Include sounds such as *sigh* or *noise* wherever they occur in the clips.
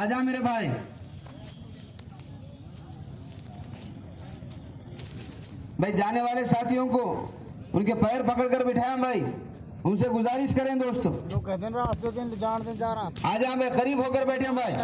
آ جا میرے بھائی۔ بھائی جانے والے ساتھیوں کو ان کے پیر پکڑ کر بٹھایا بھائی۔ ان سے گزارش کریں دوستو۔ آ جا بھائی قریب ہو کر بیٹھے بھائی۔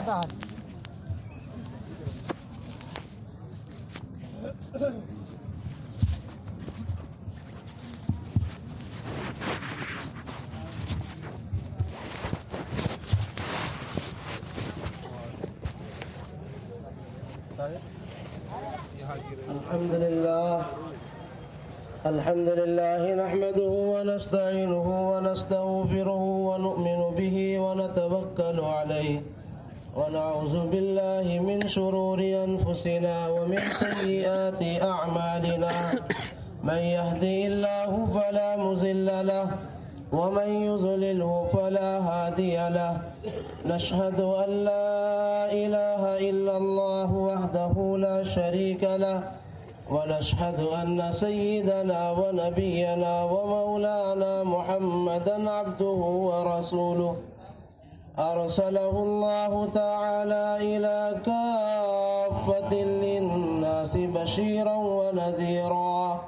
الحمد لله نحمده ونستعينه ونستغفره ونؤمن به ونتوكل عليه. ونعوذ بالله من شرور أنفسنا ومن سيئات أعمالنا. من يهدي الله فلا مزل له ومن يضلله فلا هادي له. نشهد أن لا إله إلا الله وحده لا شريك له. ونشهد أن سيدنا ونبينا ومولانا محمدا عبده ورسوله. أرسله الله تعالى إلى كافة للناس بشيرا ونذيرا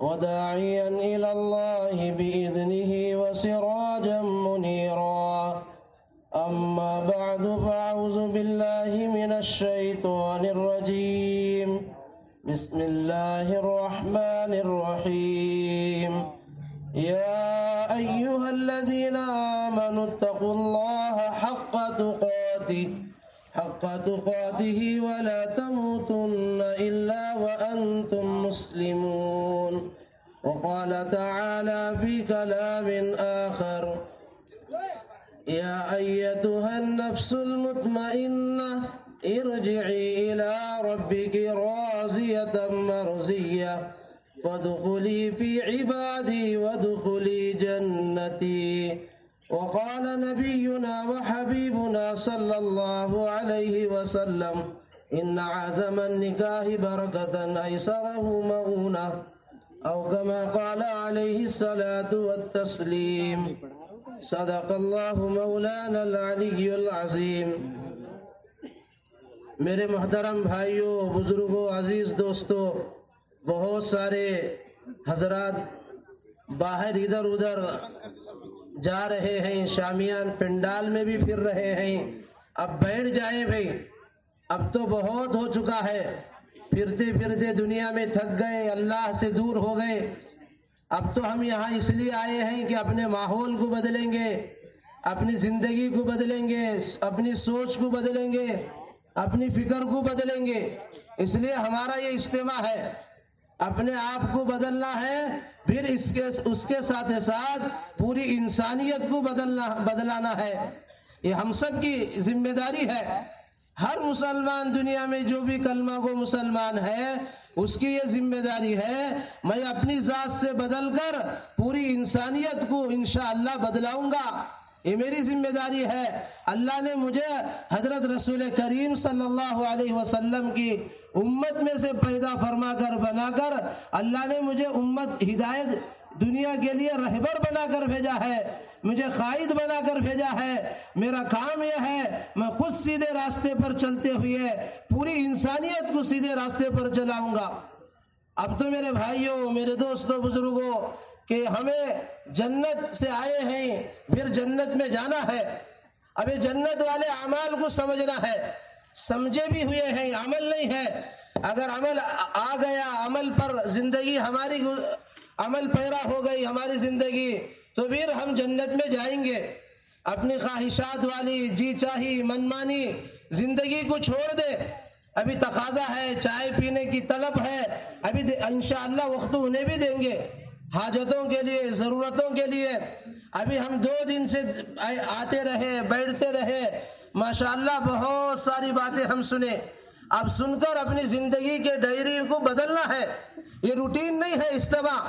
وداعيا إلى الله بإذنه وسراجا منيرا. أما بعد فأعوذ بالله من الشيطان الرجيم. بسم الله الرحمن الرحيم. يا أيها الذين آمنوا اتقوا الله حق تقاته حق تقاته ولا تموتن إلا وأنتم مسلمون. وقال تعالى في كلام آخر يا أيتها النفس المطمئنة ارجعي إلى ربك راضية مرزية فادخلي في عبادي وادخلي جنتي. وقال نبينا وحبيبنا صلى الله عليه وسلم إن عزم النكاح بركة أيسره مؤونة أو كما قال عليه الصلاة والتسليم. صدق الله مولانا العلي العظيم. میرے محترم بھائیوں بزرگوں عزیز دوستوں بہت سارے حضرات باہر ادھر ادھر جا رہے ہیں، شامیان پنڈال میں بھی پھر رہے ہیں۔ اب بیٹھ جائیں بھائی، اب تو بہت ہو چکا ہے۔ پھرتے پھرتے دنیا میں تھک گئے، اللہ سے دور ہو گئے۔ اب تو ہم یہاں اس لیے آئے ہیں کہ اپنے ماحول کو بدلیں گے، اپنی زندگی کو بدلیں گے، اپنی سوچ کو بدلیں گے۔ اپنی فکر کو بدلیں گے۔ اس لیے ہمارا یہ اجتماع ہے۔ اپنے آپ کو بدلنا ہے، پھر اس کے اس کے ساتھ ساتھ پوری انسانیت کو بدلنا، بدلانا ہے۔ یہ ہم سب کی ذمہ داری ہے۔ ہر مسلمان دنیا میں جو بھی کلمہ کو مسلمان ہے، اس کی یہ ذمہ داری ہے۔ میں اپنی ذات سے بدل کر پوری انسانیت کو انشاءاللہ بدلاؤں گا۔ یہ میری ذمہ داری ہے۔ اللہ نے مجھے حضرت رسول کریم صلی اللہ علیہ وسلم کی امت میں سے پیدا فرما کر بنا کر اللہ نے مجھے امت ہدایت دنیا کے لیے رہبر بنا کر بھیجا ہے، مجھے قائد بنا کر بھیجا ہے۔ میرا کام یہ ہے، میں خود سیدھے راستے پر چلتے ہوئے پوری انسانیت کو سیدھے راستے پر چلاؤں گا۔ اب تو میرے بھائیوں، میرے دوستوں، بزرگوں کہ ہمیں جنت سے آئے ہیں، پھر جنت میں جانا ہے۔ اب یہ جنت والے اعمال کو سمجھنا ہے۔ سمجھے بھی ہوئے ہیں، عمل نہیں ہے۔ اگر عمل آ گیا، عمل پر زندگی ہماری عمل پیرا ہو گئی، ہماری زندگی، تو پھر ہم جنت میں جائیں گے۔ اپنی خواہشات والی جی چاہی منمانی زندگی کو چھوڑ دے۔ ابھی تقاضا ہے، چائے پینے کی طلب ہے۔ ابھی انشاءاللہ وقت انہیں بھی دیں گے۔ حاجتوں کے لیے، ضرورتوں کے لیے۔ ابھی ہم دو دن سے آتے رہے، بیٹھتے رہے۔ ماشاءاللہ بہت ساری باتیں ہم سنے اب سن کر اپنی زندگی کے ڈائری کو بدلنا ہے۔ یہ روٹین نہیں ہے اجتماع۔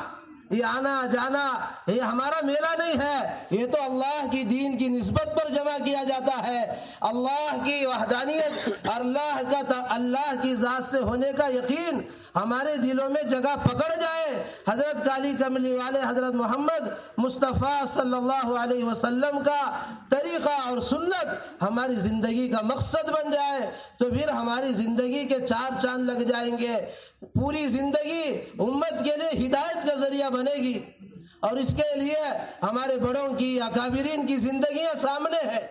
یہ آنا جانا، یہ ہمارا میلہ نہیں ہے۔ یہ تو اللہ کی دین کی نسبت پر جمع کیا جاتا ہے۔ اللہ کی وحدانیت اور اللہ کا اللہ کی ذات سے ہونے کا یقین۔ ہمارے دلوں میں جگہ پکڑ جائے۔ حضرت کالی کملی والے حضرت محمد مصطفیٰ صلی اللہ علیہ وسلم کا طریقہ اور سنت ہماری زندگی کا مقصد بن جائے، تو پھر ہماری زندگی کے چار چاند لگ جائیں گے۔ پوری زندگی امت کے لیے ہدایت کا ذریعہ بنے گی۔ اور اس کے لیے ہمارے بڑوں کی، اکابرین کی زندگیاں سامنے ہیں۔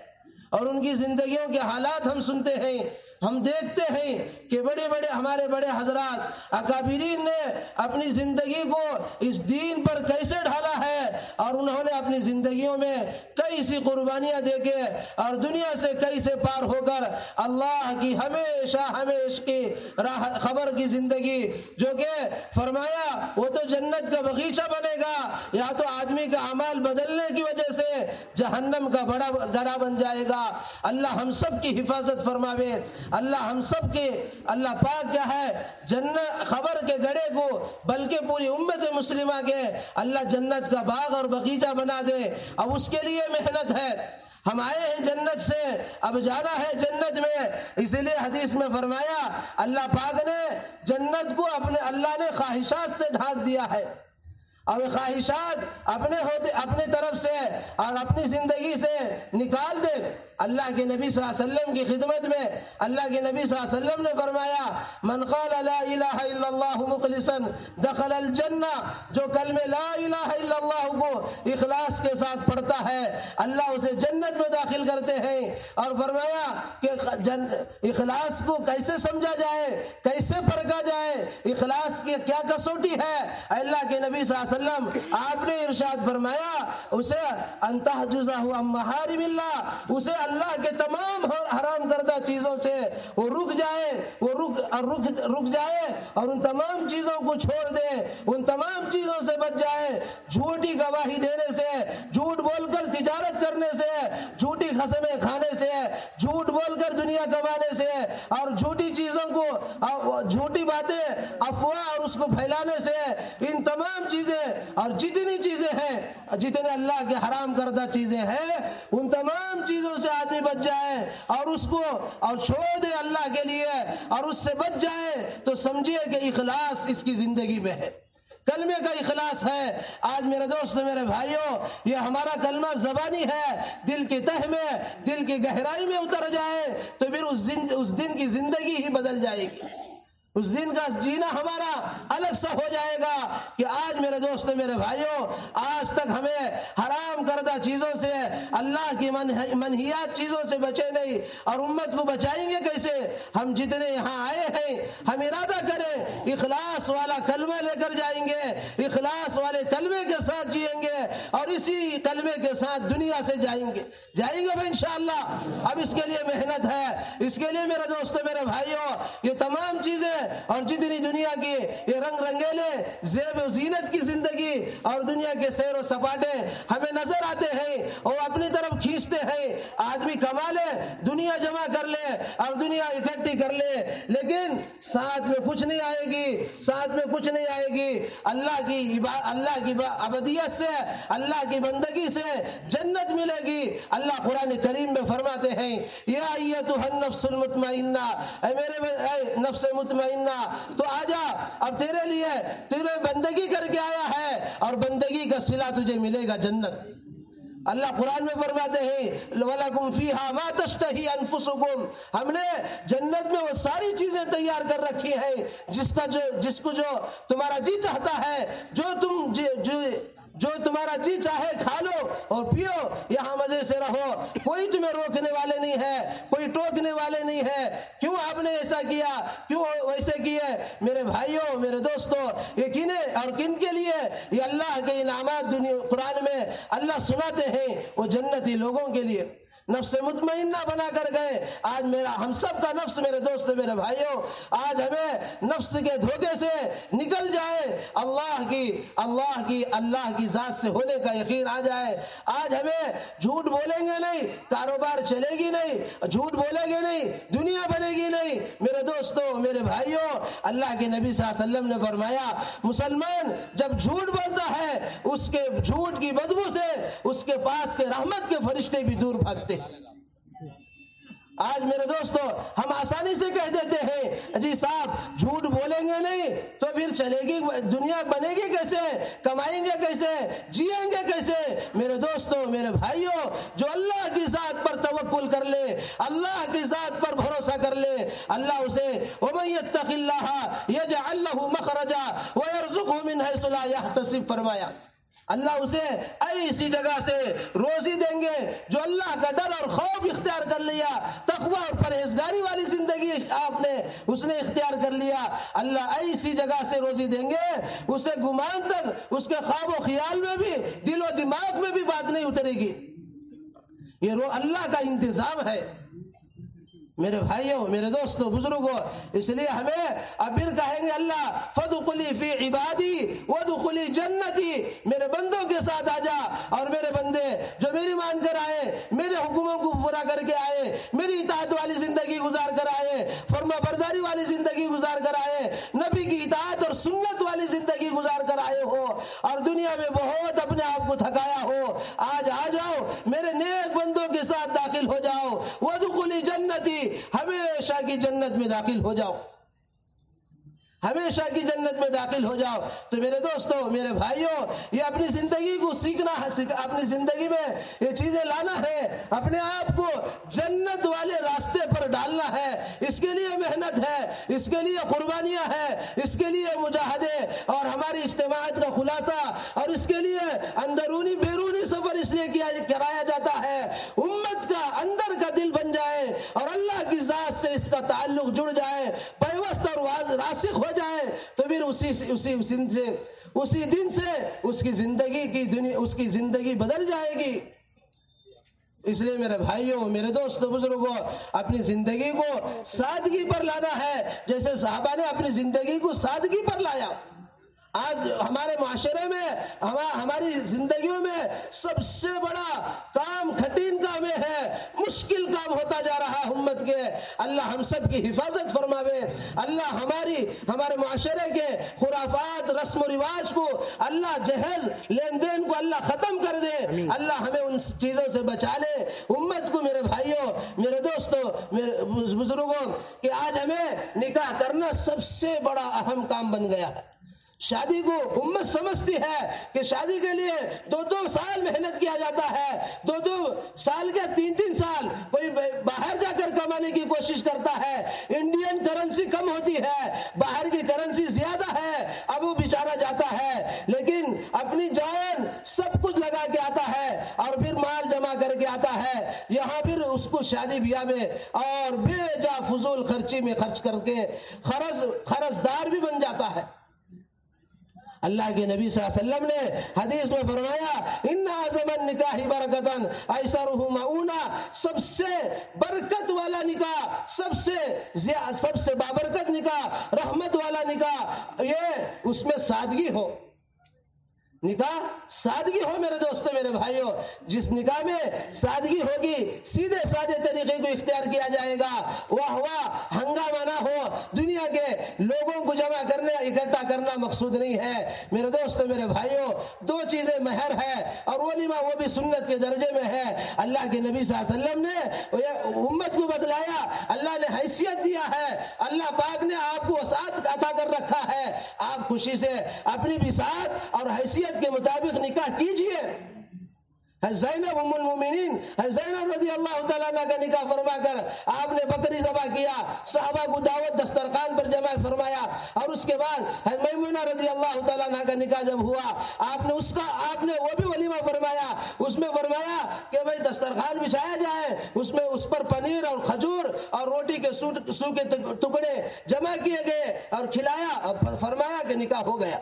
اور ان کی زندگیوں کے حالات ہم سنتے ہیں۔ ہم دیکھتے ہیں کہ بڑے بڑے ہمارے بڑے حضرات، اکابرین نے اپنی زندگی کو اس دین پر کیسے ڈھالا ہے؟ اور انہوں نے اپنی زندگیوں میں کئی سی قربانیاں دے کے اور دنیا سے کئی سے پار ہو کر اللہ کی ہمیشہ ہمیش کی راہ، خبر کی زندگی، جو کہ فرمایا، وہ تو جنت کا بغیچہ بنے گا، یا تو آدمی کا اعمال بدلنے کی وجہ سے جہنم کا بڑا، گڑا بن جائے گا۔ اللہ ہم سب کی حفاظت فرماوے۔ اللہ ہم سب کے اللہ پاک کیا ہے؟ جنت خبر کے گڑے کو، بلکہ پوری امت مسلمہ کے اللہ جنت کا باغ اور بغیچہ بنا دے۔ اب اس کے لیے محنت ہے۔ ہم آئے ہیں جنت سے، اب جانا ہے جنت میں۔ اسی لیے حدیث میں فرمایا، اللہ پاک نے جنت کو اپنے اللہ نے خواہشات سے ڈھانک دیا ہے۔ اور خواہشات اپنے ہوتے اپنے طرف سے اور اپنی زندگی سے نکال دے۔ اللہ کے نبی صلی اللہ علیہ وسلم کی خدمت میں اللہ کے نبی صلی اللہ علیہ وسلم نے فرمایا، من قال لا الہ الا اللہ مخلصا دخل الجنہ، جو کلمہ لا الہ الا اللہ کو اخلاص کے ساتھ پڑھتا ہے، اللہ اسے جنت میں داخل کرتے ہیں۔ اور فرمایا کہ جن، اخلاص کو کیسے سمجھا جائے، کیسے پرکھا جائے، اخلاص کی کیا کسوٹی ہے؟ اللہ کے نبی صلی اللہ علیہ وسلم، آپ نے ارشاد فرمایا، اسے انتہ جزا ہوا محارم اللہ، اسے اللہ اللہ کے تمام حرام کردہ چیزوں سے وہ رک جائے، وہ رک رک رک جائے اور ان تمام چیزوں کو چھوڑ دے، ان تمام چیزوں سے بچ جائے۔ جھوٹی گواہی دینے سے، جھوٹ بول کر تجارت کرنے سے، جھوٹی قسمیں کھانے سے، جھوٹ بول کر دنیا کمانے سے اور جھوٹی چیزوں کو، جھوٹی باتیں، افواہ اور اس کو پھیلانے سے ان تمام چیزیں اور جتنی چیزیں ہیں، جتنے اللہ کے حرام کردہ چیزیں ہیں، ان تمام چیزوں سے آدمی بچ جائے اور اس کو اور چھوڑ دے اللہ کے لیے اور اس سے بچ جائے تو سمجھیے کہ اخلاص اس کی زندگی میں ہے۔ کلمے کا اخلاص ہے۔ آج میرے دوست، میرے بھائیوں، یہ ہمارا کلمہ زبانی ہے۔ دل کی تہ میں، دل کی گہرائی میں اتر جائے تو پھر اس دن کی زندگی ہی بدل جائے گی۔ اس دن کا جینا ہمارا الگ سا ہو جائے گا کہ آج میرے دوست میرے بھائیوں، آج تک ہمیں حرام کردہ چیزوں سے، اللہ کی منحیات چیزوں سے بچے نہیں اور امت کو بچائیں گے کیسے؟ ہم جتنے یہاں آئے ہیں، ہم ارادہ کریں، اخلاص والا کلمہ لے کر جائیں گے، اخلاص والے کلمے کے ساتھ جئیں گے اور اسی کلمے کے ساتھ دنیا سے جائیں گے۔ جائیں گے انشاءاللہ۔ اب اس کے لیے محنت ہے۔ اس کے لیے میرے دوست میرے بھائیوں، یہ تمام چیزیں اور جتنی دنیا کی یہ رنگ رنگیلے، زیب و زینت کی زندگی اور دنیا کے سیر و سپاٹے ہمیں نظر آتے ہیں اور اپنی طرف کھینچتے ہیں۔ آدمی کما لے دنیا جمع کر لے اور دنیا اکٹھی کر لے۔ لیکن ساتھ میں کچھ نہیں آئے گی، ساتھ میں کچھ نہیں آئے گی۔ اللہ کی اللہ کی ابدیت سے، اللہ کی بندگی سے جنت ملے گی۔ اللہ قرآن کریم میں فرماتے ہیں، یا النفس المطمئنہ۔ اے میرے اے نفس مطمئنہ انا۔ تو آجا اب تیرے لیے تیرے بندگی کر کے آیا ہے اور بندگی کا سلا تجھے ملے گا جنت۔ اللہ قرآن میں فرماتے ہیں وَلَكُمْ فِيهَا مَا تَشْتَهِي أَنفُسُكُمْ۔ ہم نے جنت میں وہ ساری چیزیں تیار کر رکھی ہیں جس کا جو جس کو جو تمہارا جی چاہتا ہے جو تم جو, جو جو تمہارا جی چاہے کھا لو اور پیو، یہاں مزے سے رہو۔ کوئی تمہیں روکنے والے نہیں ہے، کوئی ٹوکنے والے نہیں ہے۔ کیوں آپ نے ایسا کیا؟ کیوں ویسے کیے؟ میرے بھائیوں، میرے دوستوں، یہ کن اور کن کے لیے؟ یہ اللہ کے انعامات دنیا، قرآن میں اللہ سناتے ہیں، وہ جنتی لوگوں کے لیے۔ نفس مطمئنہ بنا کر گئے۔ آج میرا ہم سب کا نفس میرے دوست، میرے بھائیوں، آج ہمیں نفس کے دھوکے سے نکل جائے۔ اللہ کی اللہ کی اللہ کی ذات سے ہونے کا یقین آ جائے۔ آج ہمیں جھوٹ بولیں گے نہیں، کاروبار چلے گی نہیں، جھوٹ بولیں گے نہیں، دنیا بنے گی نہیں۔ میرے دوستوں میرے بھائیوں، اللہ کے نبی صلی اللہ علیہ وسلم نے فرمایا، مسلمان جب جھوٹ بولتا ہے، اس کے جھوٹ کی بدبو سے، اس کے پاس کے رحمت کے فرشتے بھی دور بھاگتے آج میرے دوستو، ہم آسانی سے کہہ دیتے ہیں جی صاحب، جھوٹ بولیں گے نہیں تو پھر چلے گی، دنیا بنے گی کیسے؟ کمائیں گے کیسے؟ جیئیں گے کیسے؟ میرے دوستو، میرے بھائیوں جو اللہ کی ذات پر توکل کر لے، اللہ کی ذات پر بھروسہ کر لے، اللہ اسے، وَمَن يَتَّقِ اللَّهَ يَجْعَلْ لَهُ مَخْرَجًا وَيَرْزُقْهُ مِنْ حَيْثُ لَا يَحْتَسِبُ، فرمایا۔ اللہ اسے ایسی جگہ سے روزی دیں گے جو اللہ کا ڈر اور خوف اختیار کر لیا، تقوی اور پرہیزگاری والی زندگی آپ نے اس نے اختیار کر لیا۔ اللہ ایسی جگہ سے روزی دیں گے، اسے گمان تک، اس کے خواب و خیال میں بھی، دل و دماغ میں بھی بات نہیں اترے گی۔ یہ رو اللہ کا انتظام ہے۔ میرے بھائیوں، میرے دوستوں، بزرگوں، اس لیے ہمیں اب پھر کہیں گے، اللہ فدخلی فی عبادی ودخلی جنتی، میرے بندوں کے ساتھ آ جا۔ اور میرے بندے، جو میری مان کر آئے، میرے حکموں کو پورا کر کے آئے، میری اطاعت والی زندگی گزار کر آئے، فرما برداری والی زندگی گزار کر آئے، نبی کی اطاعت اور سنت والی زندگی گزار کر آئے ہو، اور دنیا میں بہت اپنے آپ کو تھکایا ہو، آج آ جاؤ، میرے نیک بندوں کے ساتھ داخل ہو جاؤ ودخلی جنتی ہمیشہ کی جنت میں داخل ہو جاؤ۔ ہمیشہ کی جنت میں داخل ہو جاؤ۔ تو میرے دوستو، میرے بھائیوں یہ اپنی زندگی کو سیکھنا ہے اپنی زندگی میں یہ چیزیں لانا ہے۔ اپنے آپ کو جنت والے راستے پر ڈالنا ہے۔ اس کے لیے محنت ہے، اس کے لیے قربانیاں ہے اس کے لیے مجاہدے اور ہماری اجتماعات کا خلاصہ اور اس کے لیے اندرونی، بیرونی سفر اس لیے کیا، کرایا جاتا ہے۔ امت کا اندر کا دل بن جائے اور اللہ کی ذات سے اس کا تعلق جڑ جائے۔ پیوست اور راسخ ہو جائے تو پھر اسی اسی دن سے اسی دن سے اس کی زندگی کی دنیا اس کی زندگی بدل جائے گی۔ اس لیے میرے بھائیوں، میرے دوست بزرگوں، اپنی زندگی کو سادگی پر لانا ہے۔ جیسے صحابہ نے اپنی زندگی کو سادگی پر لایا۔ آج ہمارے معاشرے میں ہماری زندگیوں میں سب سے بڑا کام کھٹین کام ہے مشکل کام ہوتا جا رہا ہے امت کے۔ اللہ ہم سب کی حفاظت فرماوے۔ اللہ ہماری ہمارے معاشرے کے خرافات رسم و رواج کو اللہ جہیز لین دین کو اللہ ختم کر دے۔ اللہ ہمیں ان چیزوں سے بچا لے۔ امت کو میرے بھائیوں میرے دوستوں میرے بزرگوں کہ آج ہمیں نکاح کرنا سب سے بڑا اہم کام بن گیا۔ ہے شادی کو امت سمجھتی ہے کہ شادی کے لیے دو دو سال محنت کیا جاتا ہے۔ دو دو سال کے تین تین سال کوئی باہر جا کر کمانے کی کوشش کرتا ہے۔ انڈین کرنسی کم ہوتی ہے، باہر کی کرنسی زیادہ ہے، اب وہ بیچارہ جاتا ہے۔ لیکن اپنی جان سب کچھ لگا کے آتا ہے اور پھر مال جمع کر کے آتا ہے۔ یہاں پھر اس کو شادی بیاہ میں اور بے جا فضول خرچی میں خرچ کر کے خرچ خرچ دار بھی بن جاتا ہے۔ اللہ کے نبی صلی اللہ علیہ وسلم نے حدیث میں فرمایا ان زمن النکاح برکتن ایسا معونا سب سے برکت والا نکاح سب سے سب سے بابرکت نکاح رحمت والا نکاح یہ اس میں سادگی ہو نکاح سادگی ہو میرے دوستوں میرے بھائیوں جس نکاح میں سادگی ہوگی، سیدھے سادے طریقے کو اختیار کیا جائے گا۔ وہ ہوا ہنگامہ نہ ہو۔ دنیا کے لوگوں کو جمع کرنے اکٹھا کرنا مقصود نہیں ہے۔ میرے دوستوں میرے بھائیوں دو چیزیں مہر ہے اور ولیمہ وہ بھی سنت کے درجے میں ہے۔ اللہ کے نبی صلی اللہ علیہ وسلم نے امت کو بدلایا اللہ نے حیثیت دیا ہے۔ اللہ پاک نے آپ کو وسعت عطا کر رکھا ہے۔ آپ خوشی سے اپنی بساط اور حیثیت کے مطابق نکاح کیجیے۔ زینب ام المومنین زینب رضی اللہ تعالیٰ عنہ کا نکاح فرما کر آپ نے بکری ذبح کیا، صحابہ کو دعوت دسترخان پر جمع فرمایا۔ اور اس کے بعد میمونہ رضی اللہ تعالیٰ عنہ کا نکاح جب ہوا، آپ نے اس کا، آپ نے وہ بھی ولیمہ فرمایا۔ اس میں فرمایا کہ بھئی دسترخان بچھایا جائے، اس میں اس پر پنیر اور کھجور اور روٹی کے سو کے ٹکڑے جمع کیے گئے اور کھلایا اور فرمایا کہ نکاح ہو گیا۔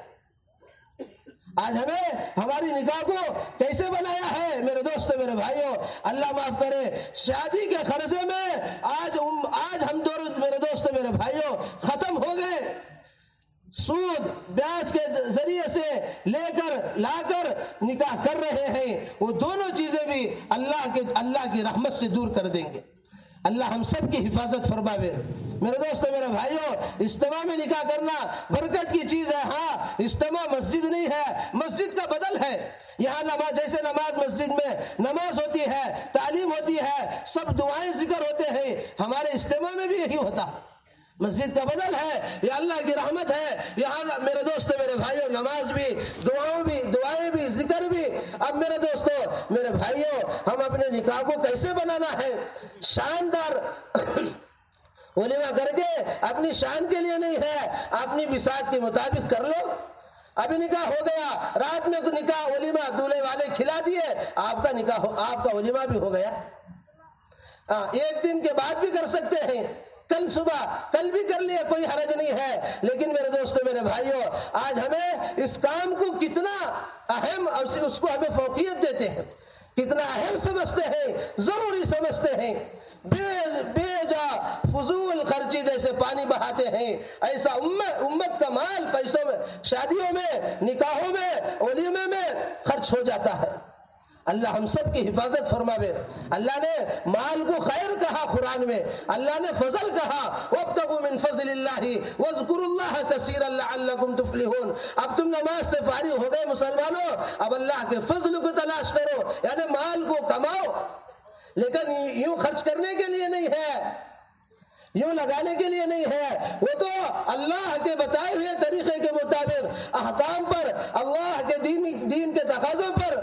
آج ہمیں ہماری نکاح کو کیسے بنایا ہے؟ میرے دوست، میرے بھائیوں، اللہ معاف کرے۔ شادی کے خرچے میں آج آج ہم دور میرے دوست، میرے بھائیوں، ختم ہو گئے۔ سود بیاس کے ذریعے سے لے کر، لا کر نکاح کر رہے ہیں۔ وہ دونوں چیزیں بھی اللہ کے، اللہ کی رحمت سے دور کر دیں گے۔ اللہ ہم سب کی حفاظت فرماوے۔ میرے دوستوں میرے بھائیوں اجتماع میں نکاح کرنا برکت کی چیز ہے۔ ہاں اجتماع مسجد نہیں ہے، مسجد کا بدل ہے۔ یہاں نماز، جیسے نماز مسجد میں نماز ہوتی ہے، تعلیم ہوتی ہے، سب دعائیں ذکر ہوتے ہیں۔ ہمارے اجتماع میں بھی یہی ہوتا۔ مسجد کا بدل ہے یہ اللہ کی رحمت ہے۔ یہاں میرے دوست میرے بھائیوں نماز بھی، دعاؤں بھی، دعائیں بھی، ذکر بھی۔ اب میرے دوستوں میرے بھائیوں ہم اپنے نکاح کو کیسے بنانا ہے؟ شاندار ولیمہ کر کے اپنی شان کے لیے نہیں ہے، اپنی بساط کے مطابق کر لو۔ ابھی نکاح ہو گیا، رات میں نکاح ولیمہ دولہے والے کھلا دیے، آپ کا نکاح آپ کا ولیمہ بھی ہو گیا۔ ہاں، ایک دن کے بعد بھی کر سکتے ہیں۔ کل صبح، کل بھی کر لیا کوئی حرج نہیں ہے۔ لیکن میرے دوستوں میرے بھائیوں آج ہمیں اس کام کو کتنا اہم اس کو ہمیں فوقیت دیتے ہیں۔ کتنا اہم سمجھتے ہیں، ضروری سمجھتے ہیں۔ بے بے جا فضول خرچی جیسے پانی بہاتے ہیں۔ ایسا امت امت کا مال پیسوں میں، شادیوں میں، نکاحوں میں ولیمے میں خرچ ہو جاتا ہے۔ اللہ ہم سب کی حفاظت فرماوے۔ اللہ نے مال کو خیر کہا قرآن میں۔ اللہ نے فضل کہا۔ وَابْتَغُوا مِن فَضْلِ اللَّهِ وَاذْكُرُوا اللَّهَ اب تم نماز سے فارغ ہو گئے مسلمانوں، اب اللہ کے فضل کو تلاش کرو یعنی مال کو کماؤ۔ لیکن یوں خرچ کرنے کے لیے نہیں ہے، یوں لگانے کے لیے نہیں ہے۔ وہ تو اللہ کے بتائے ہوئے طریقے کے مطابق احکام پر، اللہ کے دین دین کے تقاضوں پر،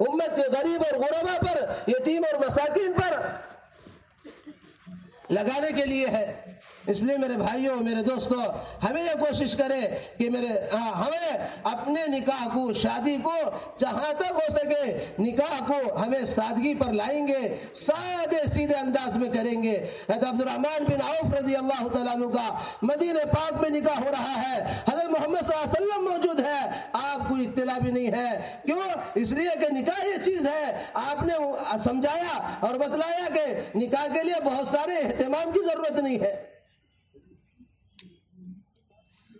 امت کے غریب اور غربا پر، یتیم اور مساکین پر لگانے کے لیے ہے۔ اس لیے میرے بھائیوں، میرے دوستوں، ہمیں یہ کوشش کرے کہ میرے ہاں، ہمیں اپنے نکاح کو، شادی کو جہاں تک ہو سکے، نکاح کو ہمیں سادگی پر لائیں گے، سادے سیدھے انداز میں کریں گے۔ عبد الرحمن بن عوف رضی اللہ تعالیٰ عنہ کا مدینہ پاک میں نکاح ہو رہا ہے۔ حضرت محمد صلی اللہ علیہ وسلم موجود ہے۔ آپ کو اطلاع بھی نہیں ہے۔ کیوں؟ اس لیے کہ نکاح یہ چیز ہے۔ آپ نے سمجھایا اور بتلایا کہ نکاح کے لیے بہت سارے اہتمام کی ضرورت نہیں ہے۔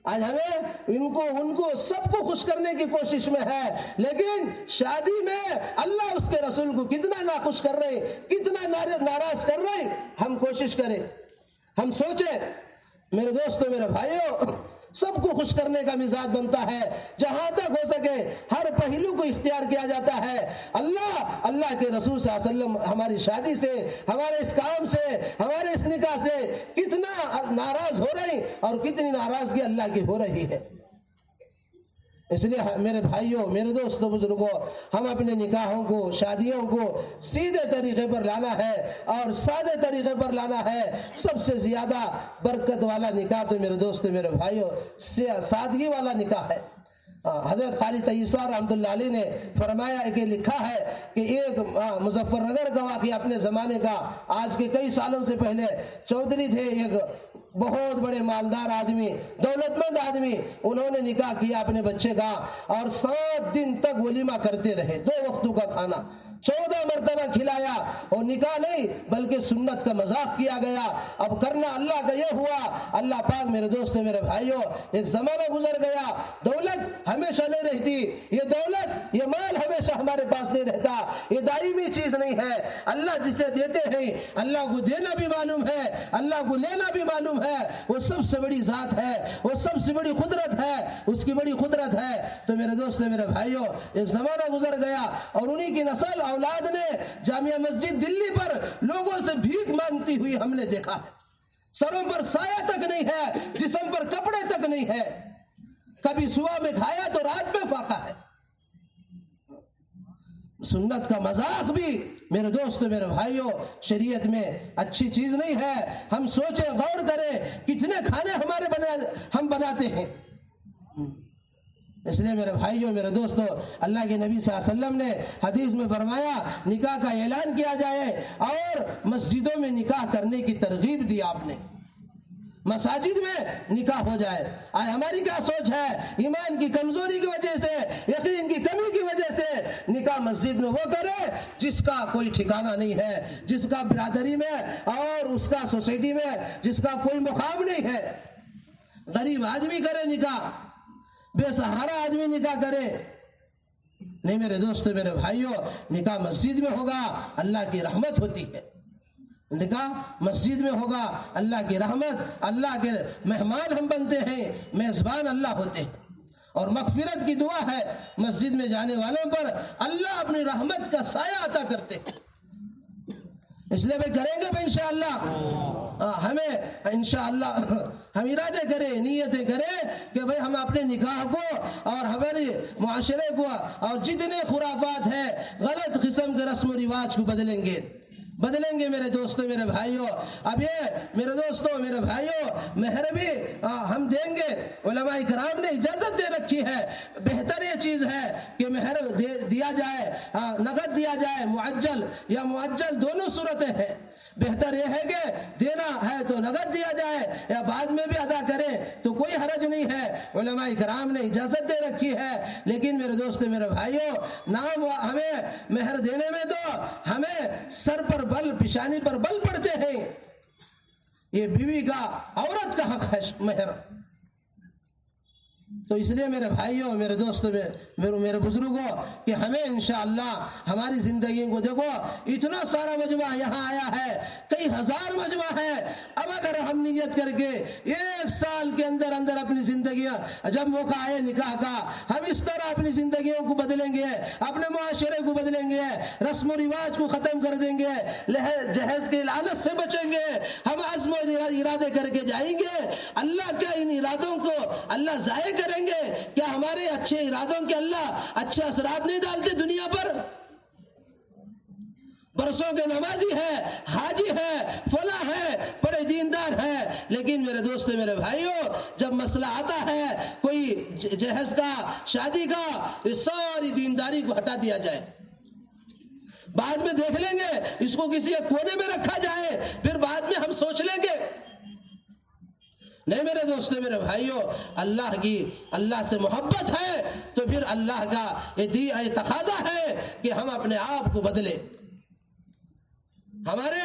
آج ہمیں ان کو ان کو سب کو خوش کرنے کی کوشش میں ہے۔ لیکن شادی میں اللہ اس کے رسول کو کتنا ناخوش کر رہے، کتنا ناراض کر رہے، ہم کوشش کریں۔ ہم سوچیں، میرے دوستوں میرے بھائیوں سب کو خوش کرنے کا مزاج بنتا ہے۔ جہاں تک ہو سکے ہر پہلو کو اختیار کیا جاتا ہے۔ اللہ اللہ کے رسول صلی اللہ علیہ وسلم ہماری شادی سے، ہمارے اس کام سے، ہمارے اس نکاح سے کتنا ناراض ہو رہی اور کتنی ناراضگی اللہ کی ہو رہی ہے۔ اس لیے میرے بھائیوں، میرے دوستوں، بزرگوں، ہم اپنے نکاحوں کو، شادیوں کو سیدھے طریقے پر لانا ہے اور سادے طریقے پر لانا ہے۔ سب سے زیادہ برکت والا نکاح تو میرے دوست میرے بھائیوں سادگی والا نکاح ہے۔ حضرت خالد صاحب رحمۃ اللہ علیہ نے فرمایا کہ لکھا ہے کہ ایک مظفر نگر کا واقعہ اپنے زمانے کا، آج کے کئی سالوں سے پہلے چودھری تھے، ایک بہت بڑے مالدار آدمی دولت مند آدمی، انہوں نے نکاح کیا اپنے بچے کا اور سات دن تک ولیمہ کرتے رہے، دو وقتوں کا کھانا۔ چودہ مرتبہ کھلایا اور نکاح نہیں بلکہ سنت کا مذاق کیا گیا۔ اب کرنا اللہ کا یہ ہوا، اللہ پاک میرے دوست، میرے بھائیوں، ایک زمانہ گزر گیا۔ دولت ہمیشہ نہیں رہتی، یہ دولت، یہ مال ہمیشہ ہمارے پاس نہیں رہتا۔ یہ دائمی چیز نہیں ہے۔ اللہ جسے دیتے ہیں، اللہ کو دینا بھی معلوم ہے، اللہ کو لینا بھی معلوم ہے۔ وہ سب سے بڑی ذات ہے، وہ سب سے بڑی قدرت ہے، اس کی بڑی قدرت ہے۔ تو میرے دوست، میرے بھائیوں، ایک زمانہ گزر گیا اور انہی کی نسل اولاد نے جامعہ مسجد دلی پر لوگوں سے بھیک مانگتی ہوئی ہم نے دیکھا ہے۔ سروں پر سایہ تک نہیں ہے، جسم پر کپڑے تک نہیں ہے۔ کبھی صبح میں کھایا تو رات میں فاقا ہے۔ سنت کا مذاق بھی میرے دوست، میرے بھائیوں، شریعت میں اچھی چیز نہیں ہے۔ ہم سوچیں، غور کریں، کتنے کھانے ہمارے بنا ہم بناتے ہیں۔ اس لیے میرے بھائیوں میرے دوستوں اللہ کے نبی صلی اللہ علیہ وسلم نے حدیث میں فرمایا، نکاح کا اعلان کیا جائے اور مسجدوں میں نکاح کرنے کی ترغیب دی آپ نے۔ مساجد میں نکاح ہو جائے۔ آج ہماری کیا سوچ ہے؟ ایمان کی کمزوری کی وجہ سے، یقین کی کمی کی وجہ سے نکاح مسجد میں وہ کرے جس کا کوئی ٹھکانہ نہیں ہے، جس کا برادری میں اور اس کا سوسائٹی میں جس کا کوئی مقام نہیں ہے۔ غریب آدمی کرے نکاح۔ بے سہارا آدمی نکاح کرے۔ نہیں میرے دوست، میرے بھائیوں نکاح مسجد میں ہوگا، اللہ کی رحمت ہوتی ہے۔ نکاح مسجد میں ہوگا، اللہ کی رحمت، اللہ کے مہمان ہم بنتے ہیں، میزبان اللہ ہوتے ہیں۔ اور مغفرت کی دعا ہے، مسجد میں جانے والوں پر اللہ اپنی رحمت کا سایہ عطا کرتے ہیں۔ اس لیے بھائی کریں گے انشاءاللہ۔ ہاں، ہمیں انشاءاللہ ہم ارادے کریں، نیتیں کریں کہ بھائی ہم اپنے نکاح کو اور ہمارے معاشرے کو اور جتنے خرافات ہیں، غلط قسم کے رسم و رواج کو بدلیں گے۔ بدلیں گے میرے دوستوں میرے بھائیوں اب یہ میرے دوستوں میرے بھائیوں مہر بھی ہم دیں گے۔ علماء کرام نے اجازت دے رکھی ہے۔ بہتر یہ چیز ہے کہ مہر دیا جائے نقد دیا جائے معجل یا معجل دونوں صورتیں ہیں۔ بہتر یہ ہے کہ دینا ہے تو نقد دیا جائے یا بعد میں بھی ادا کرے تو کوئی حرج نہیں ہے۔ علماء کرام نے اجازت دے رکھی ہے۔ لیکن میرے دوست، میرے بھائیوں نام ہمیں مہر دینے میں تو ہمیں سر پر بل پشانی پر بل پڑتے ہیں۔ یہ بیوی کا، عورت کا حق ہے مہر۔ تو اس لیے میرے بھائیوں، میرے دوستوں، میرے میرے بزرگوں کہ ہمیں انشاءاللہ ہماری زندگی کو دیکھو، اتنا سارا مجمع یہاں آیا ہے، کئی ہزار مجمع ہے۔ اب اگر ہم نیت کر کے ایک سال کے اندر اندر اپنی زندگیاں، جب موقع آئے نکاح کا، ہم اس طرح اپنی زندگیوں کو بدلیں گے، اپنے معاشرے کو بدلیں گے، رسم و رواج کو ختم کر دیں گے جہیز کے لالت سے بچیں گے، ہم عزم و ارادے کر کے جائیں گے۔ اللہ کے ان ارادوں کو اللہ ضائع کرے کریں گے کیا ہمارے اچھے ارادوں کے اللہ اچھے اثرات نہیں ڈالتے دنیا پر؟ برسوں کے نمازی ہے، حاجی ہے، فلاں ہے، بڑے دیندار ہے۔ لیکن میرے دوست، میرے بھائیوں جب مسئلہ آتا ہے، کوئی جہیز کا، شادی کا اس ساری دینداری کو ہٹا دیا جائے۔ بعد میں دیکھ لیں گے، اس کو کسی کونے میں رکھا جائے، پھر بعد میں ہم سوچ لیں گے۔ نہیں میرے دوست میرے بھائیوں اللہ کی، اللہ سے محبت ہے، تو پھر اللہ کا یہ تقاضا ہے کہ ہم اپنے آپ کو بدلے ہمارے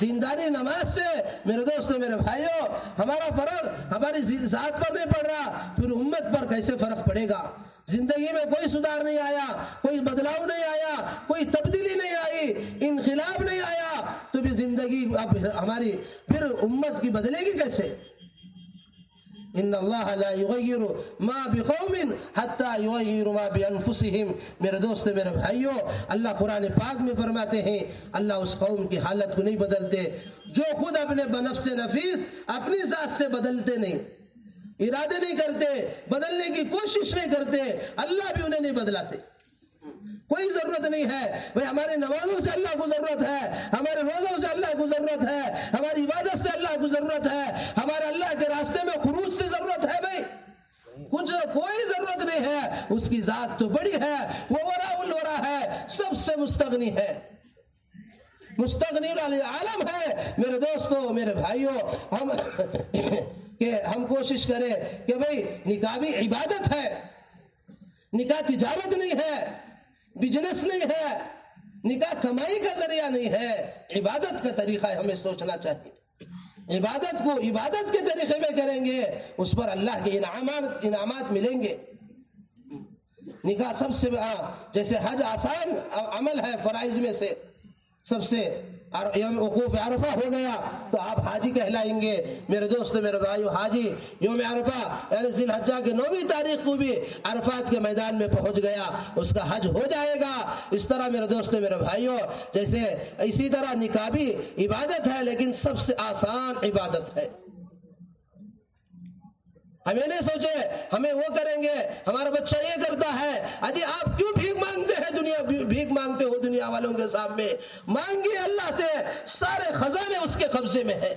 دینداری نماز سے میرے دوست میرے بھائیوں ہمارا فرق ہماری ذات پر نہیں پڑ رہا، پھر امت پر کیسے فرق پڑے گا؟ زندگی میں کوئی سدھار نہیں آیا، کوئی بدلاؤ نہیں آیا، کوئی تبدیلی نہیں آئی، انقلاب نہیں آیا، تو بھی زندگی ہماری، پھر امت کی بدلے گی کیسے؟ ان اللہ لا یغیر ما بقوم حتی یغیر ما بانفسهم میرے دوست، میرے بھائیوں اللہ قرآن پاک میں فرماتے ہیں، اللہ اس قوم کی حالت کو نہیں بدلتے، جو خود اپنے بنفس نفیس اپنی ذات سے بدلتے نہیں۔ ارادے نہیں کرتے، بدلنے کی کوشش نہیں کرتے، اللہ بھی انہیں نہیں بدلاتے۔ کوئی ضرورت نہیں ہے۔ بھائی، ہمارے نمازوں سے اللہ کو ضرورت ہے، ہمارے روزوں سے اللہ کو ضرورت ہے، ہماری عبادت سے اللہ کو ضرورت ہے ہمارے اللہ کے راستے میں خروج سے ضرورت ہے بھائی۔ کچھ کوئی ضرورت نہیں ہے۔ اس کی ذات تو بڑی ہے، وہ ورا الورا ہے، سب سے مستغنی ہے۔ مستغنی عالم ہے۔ میرے دوستوں میرے بھائیوں ہم *coughs* کہ ہم کوشش کریں کہ بھائی، نکاح بھی عبادت ہے۔ نکاح تجارت نہیں ہے۔ بزنس نہیں ہے، نکاح کمائی کا ذریعہ نہیں ہے، عبادت کا طریقہ ہے، ہمیں سوچنا چاہیے۔ عبادت کو عبادت کے طریقے میں کریں گے، اس پر اللہ کے انعامات انعامات ملیں گے۔ نکاح سب سے ہاں، جیسے حج آسان عمل ہے فرائض میں سے۔ سب سے یوم وقوف عرفہ ہو گیا، تو آپ حاجی کہلائیں گے، میرے دوست، میرے بھائیو حاجی، یوم عرفہ یعنی ذی الحجہ کے نویں تاریخ کو بھی عرفات کے میدان میں پہنچ گیا، اس کا حج ہو جائے گا۔ اس طرح میرے دوست، میرے بھائیو، جیسے اسی طرح نکابی عبادت ہے، لیکن سب سے آسان عبادت ہے۔ ہمیں نہیں سوچے، ہمیں وہ کریں گے، ہمارا بچہ یہ کرتا ہے اجی آپ کیوں بھیک مانگتے ہیں دنیا، بھیک مانگتے ہو دنیا والوں کے سامنے؟ مانگی اللہ سے، سارے خزانے اس کے قبضے میں ہے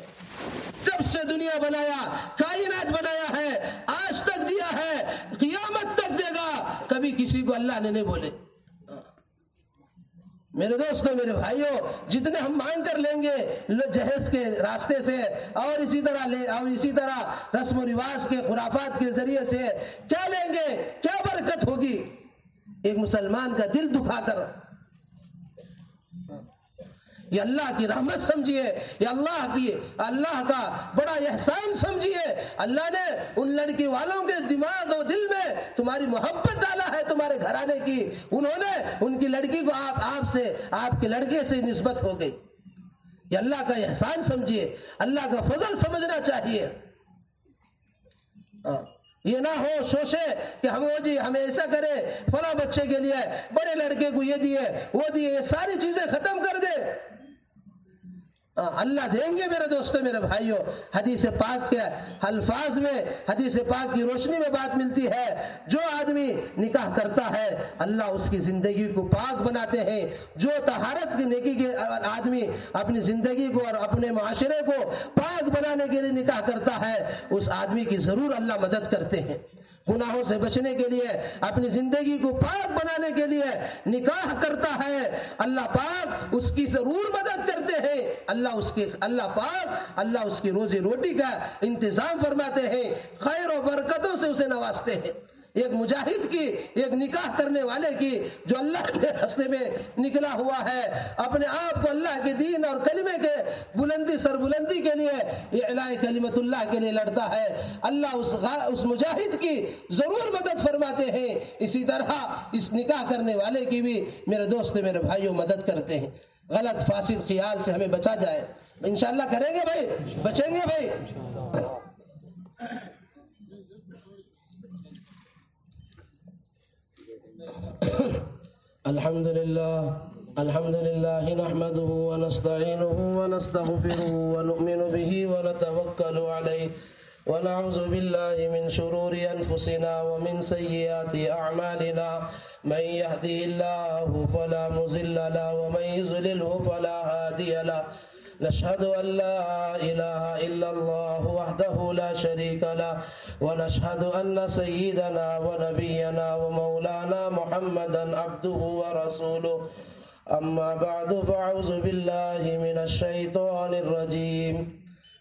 جب سے دنیا بنایا، کائنات بنایا ہے، آج تک دیا ہے، قیامت تک دے گا، کبھی کسی کو اللہ نے نہیں بولے۔ میرے دوستوں میرے بھائیوں جتنے ہم مانگ کر لیں گے جہیز کے راستے سے اور اسی طرح لے، اور اسی طرح رسم و رواج کے، خرافات کے ذریعے سے کیا لیں گے؟ کیا برکت ہوگی؟ ایک مسلمان کا دل دکھا کر یہ اللہ کی رحمت سمجھیے یہ اللہ کی، اللہ کا بڑا احسان سمجھیے اللہ نے ان لڑکی والوں کے دماغ اور دل میں تمہاری محبت ڈالا ہے، تمہارے گھرانے کی۔ انہوں نے ان کی لڑکی کو آپ آپ سے، آپ کے لڑکے سے نسبت ہو گئی۔ یہ اللہ کا احسان سمجھیے، اللہ کا فضل سمجھنا چاہیے۔ ہاں، یہ نہ ہو، سوچے کہ ہم، وہ جی ہمیں ایسا کرے فلاں بچے کے لیے بڑے لڑکے کو یہ دیے، وہ دیے، یہ ساری چیزیں ختم کر دے۔ اللہ دیں گے میرے دوستوں میرے بھائیوں حدیث پاک کے الفاظ میں، حدیث پاک کی روشنی میں بات ملتی ہے۔ جو آدمی نکاح کرتا ہے، اللہ اس کی زندگی کو پاک بناتے ہیں۔ جو طہارت کی نیکی کے آدمی اپنی زندگی کو اور اپنے معاشرے کو پاک بنانے کے لیے نکاح کرتا ہے، اس آدمی کی ضرور اللہ مدد کرتے ہیں۔ گناہوں سے بچنے کے لیے، اپنی زندگی کو پاک بنانے کے لیے نکاح کرتا ہے۔ اللہ پاک اس کی ضرور مدد کرتے ہیں۔ اللہ اس کی اللہ پاک اللہ اس کی روزی روٹی کا انتظام فرماتے ہیں۔ خیر و برکتوں سے اسے نوازتے ہیں۔ ایک مجاہد کی، ایک نکاح کرنے والے کی جو اللہ کے رستے میں نکلا ہوا ہے۔ اپنے آپ کو اللہ کے دین اور کلمے کے بلندی سر بلندی کے لیے اعلاء کلمت اللہ کے لیے لڑتا ہے۔ اللہ اس اس مجاہد کی ضرور مدد فرماتے ہیں۔ اسی طرح اس نکاح کرنے والے کی بھی میرے دوست، میرے بھائیوں مدد کرتے ہیں۔ غلط فاسد خیال سے ہمیں بچا جائے۔ انشاءاللہ کریں گے بھائی؟ بچیں گے بھائی؟ الحمد لله الحمد لله نحمده ونستعينه ونستغفره ونؤمن به ونتوكل عليه ونعوذ بالله من شرور أنفسنا ومن سيئات أعمالنا من يهده الله فلا مزل له ومن يزلله فلا هادي له نشهد أن لا إله إلا الله وحده لا شريك له، ونشهد أن سيدنا ونبينا ومولانا محمدا عبده ورسوله. أما بعد، فأعوذ بالله من الشيطان الرجيم.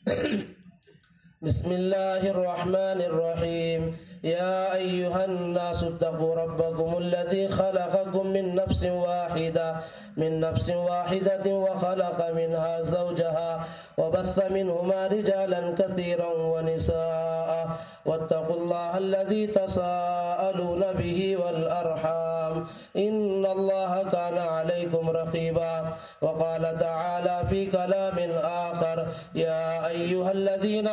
*coughs* بسم الله الرحمن الرحيم. يا أيها الناس اتقوا ربكم الذي خلقكم من نفس واحدة من نفس واحدة وخلق منها زوجها وبث منهما رجالا كثيرا ونساء. واتقوا الله الذي تساءلون به والأرحام. إن الله كان عليكم رقيبا. وقال تعالى في كلام آخر يا أيها الذين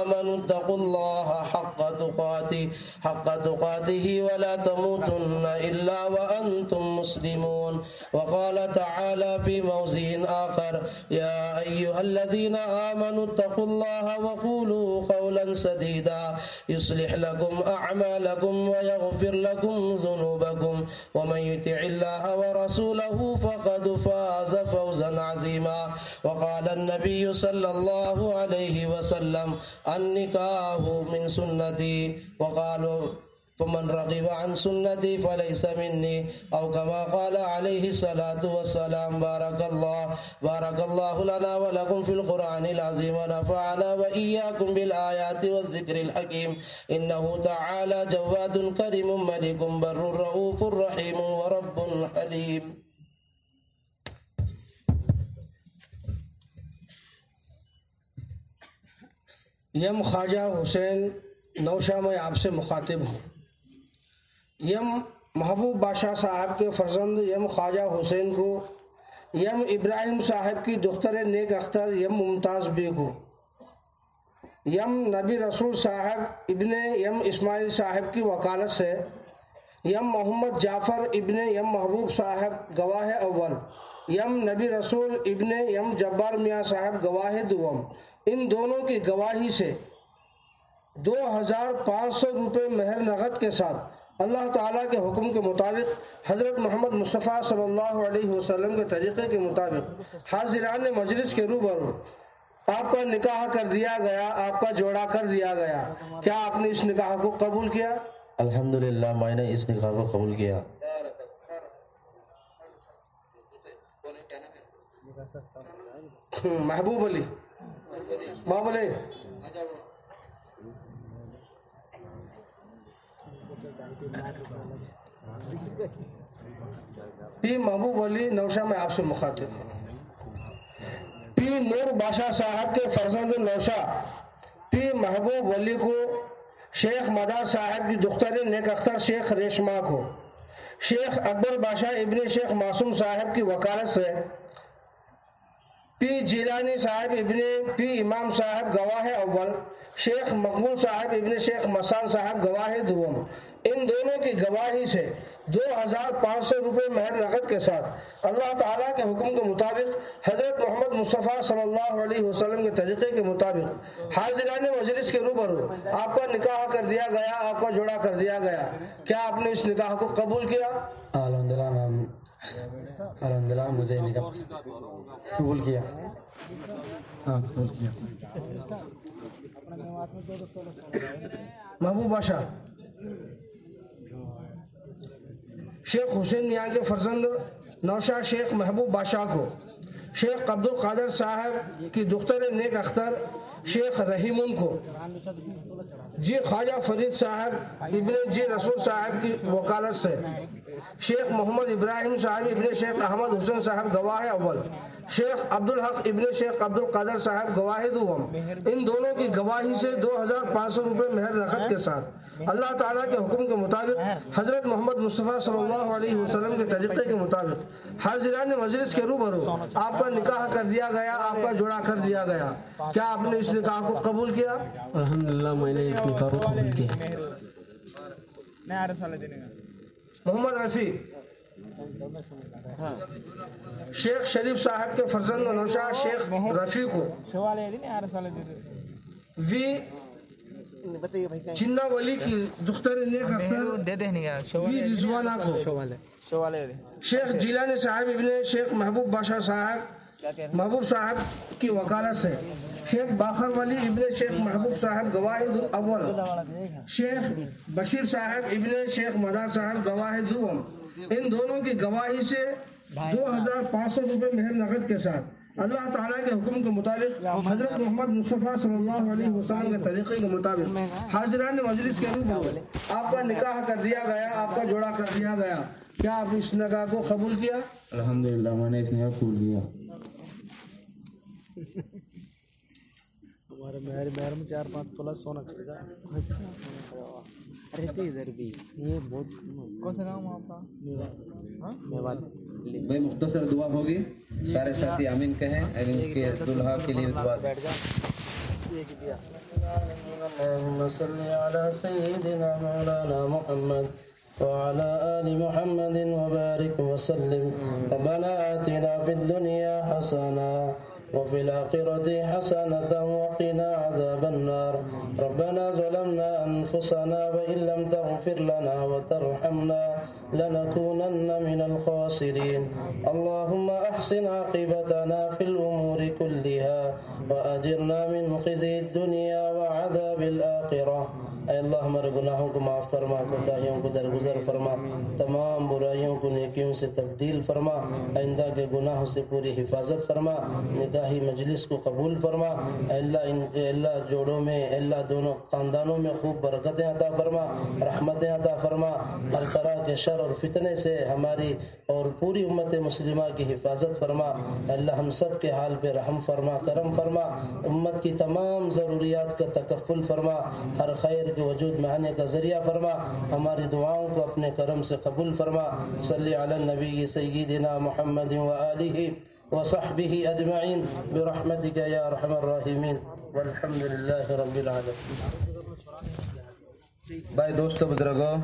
آمنوا اتقوا الله حق تقاته. حق تقاته ولا تموتن إلا وأنتم مسلمون. وقال تعالى في موزه آخر يا أيها الذين آمنوا اتقوا الله وقولوا قولا سديدا. يصلح لكم أعمالكم ويغفر لكم ذنوبكم. ومن يطع الله ورسوله فقد فاز النبي صلى الله عليه وسلم، النكاح من سنتي. وقالوا، فمن رغب عن سنتي فليس مني. أو كما قال عليه الصلاة والسلام، بارك الله بارك الله لنا ولكم في القرآن العظيم ونفعنا وإياكم بالآيات والذكر الحكيم. إنه تعالى جواد كريم ملك بر رؤوف رحيم ورب حليم. یم خواجہ حسین نوشا میں آپ سے مخاطب ہوں۔ یم محبوب بادشاہ صاحب کے فرزند، یم خواجہ حسین کو، یم ابراہیم صاحب کی دختر نیک اختر، یم ممتاز بی کو یم نبی رسول صاحب ابن، یم اسماعیل صاحب کی وکالت سے، یم محمد جعفر ابن، یم محبوب صاحب گواہ اول، یم نبی رسول ابن، یم جبار میاں صاحب گواہ دوم۔ ان دونوں کی گواہی سے دو ہزار پانچ سو روپے مہر نغد کے ساتھ اللہ تعالیٰ کے حکم کے مطابق حضرت محمد مصطفیٰ صلی اللہ علیہ وسلم کے طریقے کے مطابق حاضران مجلس کے روبرو آپ کا نکاح کر دیا گیا آپ کا جوڑا کر دیا گیا۔ کیا آپ نے اس نکاح کو قبول کیا؟ الحمدللہ میں نے اس نکاح کو قبول کیا۔ محبوب علی۔ محبوب پی محبوب علی نوشا میں آپ سے مخاطب ہوں پی نور بادشاہ صاحب کے فرزند نوشا پی محبوب علی کو شیخ مدار صاحب کی دختر نیک اختر شیخ ریشما کو. شیخ اکبر بادشاہ ابن شیخ معصوم صاحب کی وکالت سے پی جیلانی صاحب ابن پی امام صاحب گواہ اول، شیخ مقبول صاحب ابن شیخ مسان صاحب گواہ دوم۔ ان دونوں کی گواہی سے دو ہزار پانچ سو روپے مہر نقد کے ساتھ اللہ تعالیٰ کے حکم کے مطابق حضرت محمد مصطفیٰ صلی اللہ علیہ وسلم کے طریقے کے مطابق حاضران مجلس کے روبرو، آپ کا نکاح کر دیا گیا، آپ کا جوڑا کر دیا گیا۔ کیا آپ نے اس نکاح کو قبول کیا؟ الحمد للہ مجھے قبول کیا۔ ہاں قبول کیا۔ محبوب بادشاہ، شیخ حسین میاں کے فرزند نوشا شیخ محبوب بادشاہ کو، شیخ عبد القادر صاحب کی دختر نیک اختر شیخ رحیمن کو۔ جی خواجہ فرید صاحب، ابن جی رسول صاحب کی وکالت سے۔ شیخ محمد ابراہیم صاحب ابن شیخ احمد حسن صاحب گواہ اول شیخ عبدالحق ابن شیخ عبد القادر صاحب گواہ دوم۔ ان دونوں کی گواہی سے دو ہزار پانچ سو روپے مہر رقط کے ساتھ۔ اللہ تعالیٰ کے حکم کے مطابق حضرت محمد مصطفیٰ صلی اللہ علیہ وسلم کے طریقے کے مطابق حاضران مجلس کے روبرو آپ کا نکاح کر دیا گیا آپ کا جوڑا کر دیا گیا۔ کیا آپ نے اس نکاح کو قبول کیا؟ الحمدللہ میں نے اس نکاح کو قبول کیا۔ محمد رفیع۔ ہاں۔ شیخ شریف صاحب کے فرزند نوشا شیخ رفیع کو۔ وی چنہ ولی کی دختر نیک اختر وی رضوانہ کو۔ شیخ جیلانی صاحب ابن شیخ محبوب بادشاہ صاحب۔ محبوب صاحب کی وکالت سے۔ شیخ باخر ولی ابن شیخ محبوب صاحب گواہد اول شیخ بشیر صاحب ابن شیخ مدار صاحب گواہد دوم۔ ان دونوں کی گواہی سے دو ہزار پانچ سو روپے مہر نقد کے ساتھ۔ اللہ تعالیٰ کے حکم کے مطابق حضرت محمد مصطفیٰ صلی اللہ علیہ وسلم کے طریقے کے مطابق حاضران مجلس کے روبرو آپ کا نکاح کر دیا گیا، آپ کا جوڑا کر دیا گیا۔ کیا آپ اس نکاح کو قبول کیا؟ الحمدللہ، میں نے اس نکاح قبول کیا۔ ہمارے مہر مہر میں چار پانچ پلس ہونا چاہیے اچھا۔ ارے ادھر بھی؟ یہ بہت کون سا گاؤں آپ کا؟ ہاں؟ بھائی مختصر دعا ہوگی۔ سارے ساتھی امین کہیں۔ ان کے دلہا کے لیے دعا۔ بیٹھ جا۔ اللهم صل على سيدنا مولانا محمد وعلى آل محمد وبارك وسلم۔ ربنا آتنا في الدنيا وفي الآخرة حسنة وقنا عذاب النار. ربنا ظلمنا أنفسنا وإن لم تغفر لنا وترحمنا لنكونن من الخاسرين. اللهم أحسن عاقبتنا في الأمور كلها وأجرنا من خزي الدنيا وعذاب الآخرة. اے اللہ، ہمارے گناہوں کو معاف فرما کوتاہیوں کو درگزر فرما، تمام برائیوں کو نیکیوں سے تبدیل فرما، آئندہ کے گناہوں سے پوری حفاظت فرما نکاحی مجلس کو قبول فرما، اے اللہ، ان اے اللہ جوڑوں میں، اے اللہ دونوں خاندانوں میں خوب برکتیں عطا فرما، رحمتیں عطا فرما، ہر طرح کے شر اور فتنے سے ہماری اور پوری امت مسلمہ کی حفاظت فرما، اے اللہ، ہم سب کے حال پہ رحم فرما، کرم فرما، امت کی تمام ضروریات کا تکفل فرما، ہر خیر کے وجود میں آنے کا ذریعہ فرما۔ ہماری دعاؤں کو اپنے کرم سے قبول فرما۔ صلی علی النبی سیدنا محمد و آلہ وصحبه اجمعین۔ برحمتک یا ارحم الراحمین۔ والحمد رب العالمین۔ بھائی دوستو بزرگوں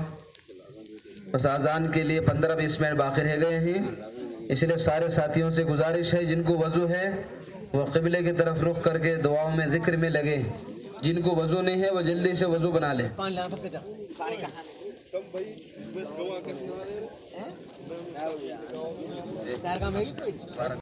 بس آزان کے لیے پندرہ بیس منٹ باقی رہ گئے ہیں۔ اس لیے سارے ساتھیوں سے گزارش ہے، جن کو وضو ہے، وہ قبلے کی طرف رخ کر کے دعاؤں میں ذکر میں لگے۔ جن کو وضو نہیں ہے وہ جلدی سے وضو بنا ہے۔